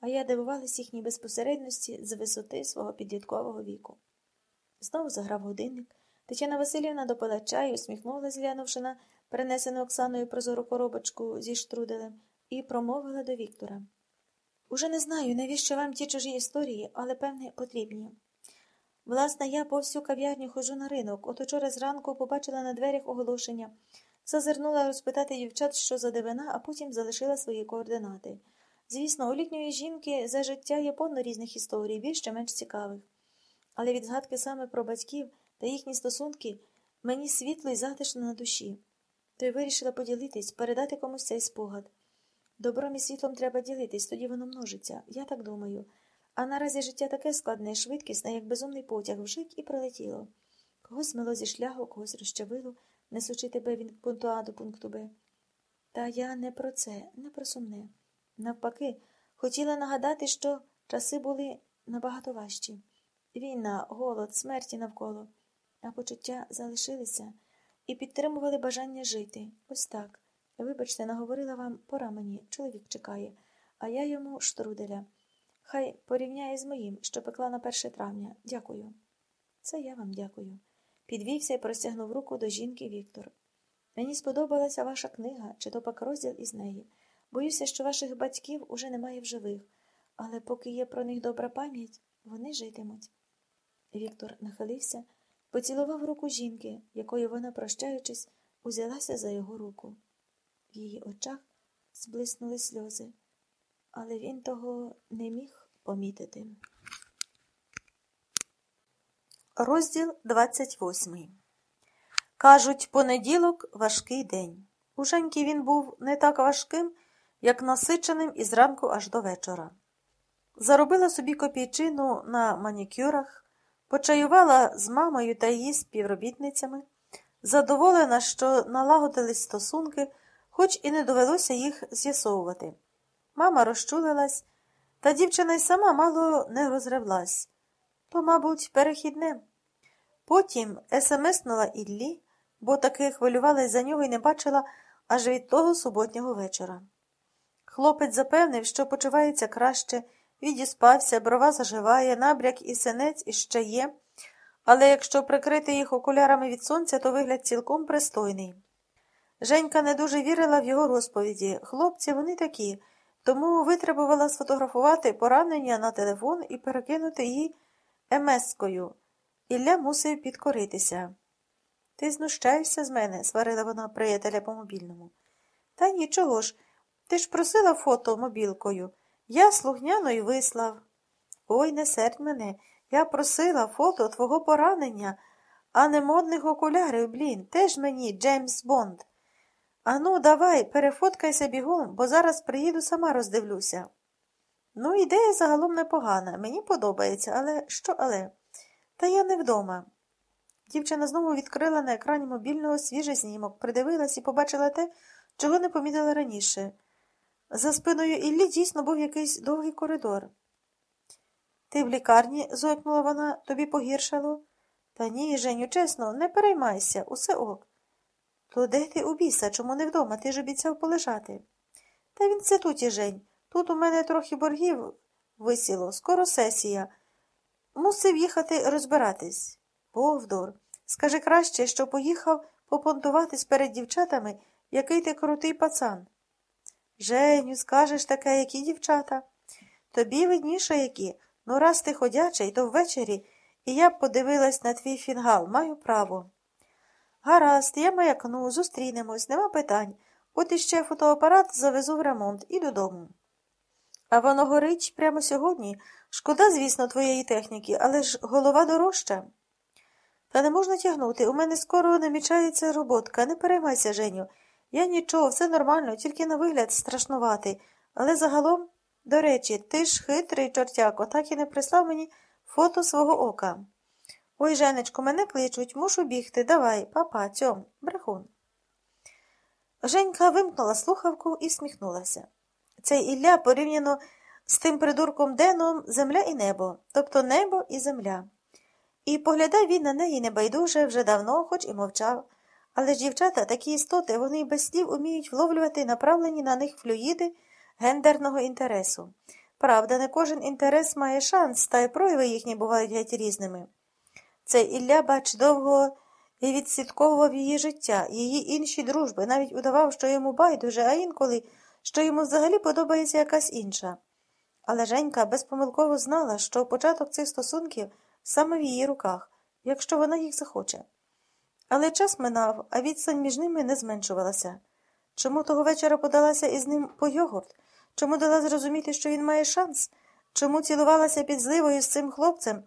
а я дивувалась їхній безпосередності з висоти свого підліткового віку. Знову заграв годинник. Тетяна Васильівна допила чаю, усміхнулася, глянувши на принесену Оксаною прозору коробочку зі штруделем, і промовила до Віктора. Уже не знаю, навіщо вам ті чужі історії, але, певне, потрібні. Власне, я по всю кав'ярню ходжу на ринок. От учора зранку побачила на дверях оголошення. Зазирнула розпитати дівчат, що за дивина, а потім залишила свої координати. Звісно, у літньої жінки за життя є повно різних історій, більш чи менш цікавих. Але від згадки саме про батьків та їхні стосунки мені світло і затишно на душі. То й вирішила поділитись, передати комусь цей спогад. Добром і світлом треба ділитись, тоді воно множиться. Я так думаю. А наразі життя таке складне швидкісне, як безумний потяг, вжик і пролетіло. Когось змило зі шляху, когось розчавило, несучи тебе від пункту А до пункту Б. Та я не про це, не про сумне. Навпаки, хотіла нагадати, що часи були набагато важчі. Війна, голод, смерті навколо, а почуття залишилися і підтримували бажання жити. Ось так. Вибачте, наговорила вам, пора мені, чоловік чекає, а я йому штруделя. Хай порівняє з моїм, що пекла на 1 травня. Дякую. Це я вам дякую. Підвівся і простягнув руку до жінки Віктор. Мені сподобалася ваша книга, чи то пак розділ із неї. Боюся, що ваших батьків уже немає в живих, але поки є про них добра пам'ять, вони житимуть. Віктор нахилився, поцілував руку жінки, якою вона, прощаючись, узялася за його руку. В її очах зблиснули сльози, але він того не міг помітити. Розділ 28 Кажуть, понеділок важкий день. У Женьки він був не так важким, як насиченим із ранку аж до вечора. Заробила собі копійчину на манікюрах, почаювала з мамою та її співробітницями, задоволена, що налагодились стосунки, хоч і не довелося їх з'ясовувати. Мама розчулилась, та дівчина й сама мало не розревлась. То, мабуть, перехідне. Потім смснула Іллі, бо таки хвилювалась за нього і не бачила аж від того суботнього вечора. Хлопець запевнив, що почувається краще, відіспався, брова заживає, набряк і синець іще є, але якщо прикрити їх окулярами від сонця, то вигляд цілком пристойний. Женька не дуже вірила в його розповіді. Хлопці вони такі, тому витребувала сфотографувати поранення на телефон і перекинути її емескою. Ілля мусив підкоритися. Ти знущаєшся з мене, сварила вона приятеля по мобільному. Та нічого ж. Ти ж просила фото мобілкою. Я слухняно й вислав. Ой, не сердь мене. Я просила фото твого поранення, а не модних окулярів, блін, теж мені Джеймс Бонд. Ану, давай, перефоткайся бігом, бо зараз приїду, сама роздивлюся. Ну, ідея загалом непогана. Мені подобається, але що але? Та я не вдома. Дівчина знову відкрила на екрані мобільного свіжий знімок, придивилась і побачила те, чого не помітила раніше. За спиною Іллі дійсно був якийсь довгий коридор. Ти в лікарні, зойкнула вона, тобі погіршало? Та ні, Женю, чесно, не переймайся, усе ок. То де ти у біса? Чому не вдома? Ти ж обіцяв полежати. Та він це тут, Жень. Тут у мене трохи боргів висіло, скоро сесія. Мусив їхати розбиратись. Повдор, скажи краще, що поїхав попонтуватись перед дівчатами, який ти крутий пацан. Женю, скажеш таке, які дівчата? Тобі видніше які. Ну, раз ти ходячий, то ввечері, і я б подивилась на твій фінгал, маю право. Гаразд, я маякну, зустрінемось, нема питань. От іще фотоапарат завезу в ремонт і додому. А воно горить прямо сьогодні. Шкода, звісно, твоєї техніки, але ж голова дорожча. Та не можна тягнути. У мене скоро намічається роботка. Не переймайся, Женю. Я нічого, все нормально, тільки на вигляд страшнувати. Але загалом, до речі, ти ж хитрий чортяко, так і не прислав мені фото свого ока. Ой, Женечко, мене кличуть, мушу бігти. Давай, папа, цьом, брехун. Женька вимкнула слухавку і всміхнулася. Цей Ілля порівняно з тим придурком Деном земля і небо, тобто небо і земля. І поглядав він на неї небайдуже вже давно, хоч і мовчав. Але ж дівчата такі істоти, вони без слів уміють вловлювати направлені на них флюїди гендерного інтересу. Правда, не кожен інтерес має шанс, та й прояви їхні бувають геть різними. Цей Ілля, бач, довго і відслідковував її життя, її інші дружби, навіть удавав, що йому байдуже, а інколи, що йому взагалі подобається якась інша. Але Женька безпомилково знала, що початок цих стосунків саме в її руках, якщо вона їх захоче. Але час минав, а відстань між ними не зменшувалася. Чому того вечора подалася із ним по йогурт? Чому дала зрозуміти, що він має шанс? Чому цілувалася під зливою з цим хлопцем?